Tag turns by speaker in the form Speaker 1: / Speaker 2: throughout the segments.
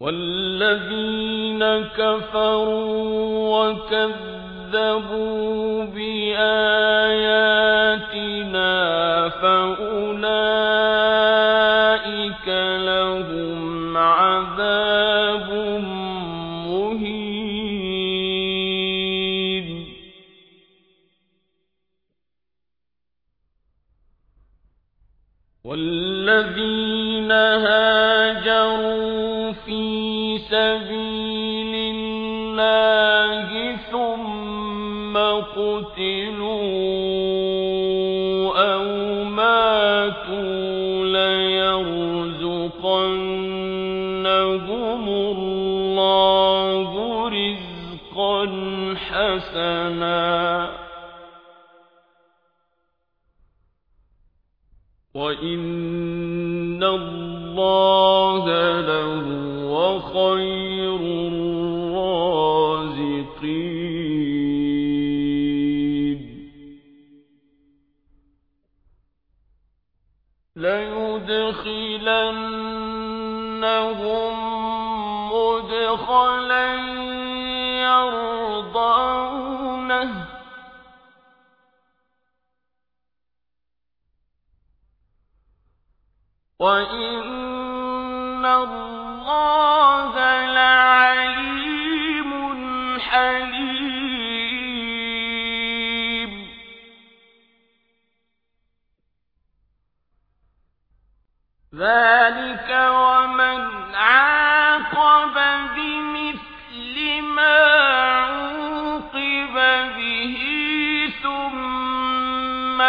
Speaker 1: والذين كفروا وكذبوا بآياتنا فأولئك في سبيل الله ثم قتلوا أو ماتوا ليرزقنهم الله رزقا حسنا وإن الله لهو خير الرازقين ليدخلنهم مدخلا وَإِنَّ اللَّهَ لَعَلِيمٌ حَلِيمٌ ذَلِكَ وَمَنْ عَاقَبَ بِمِثْلِ مَا عُوقِبَ بِهِ ثُمَّ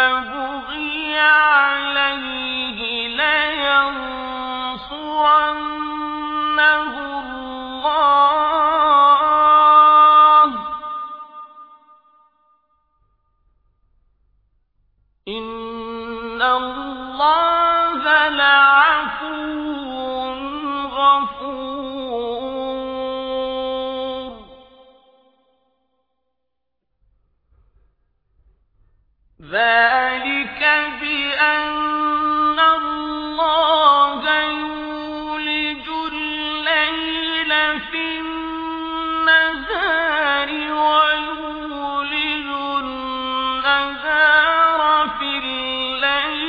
Speaker 1: اللَّهَ لَعَفُوٌّ غَفُورٌ. ذَلِكَ لن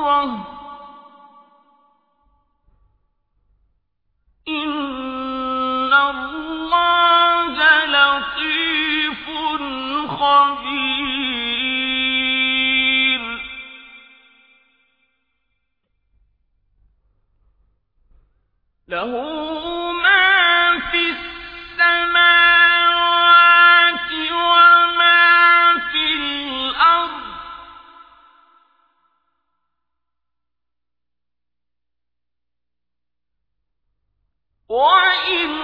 Speaker 1: مُخْضَرَّةً ۗ إِنَّ اللَّهَ لَطِيفٌ خَبِيرٌ. وإن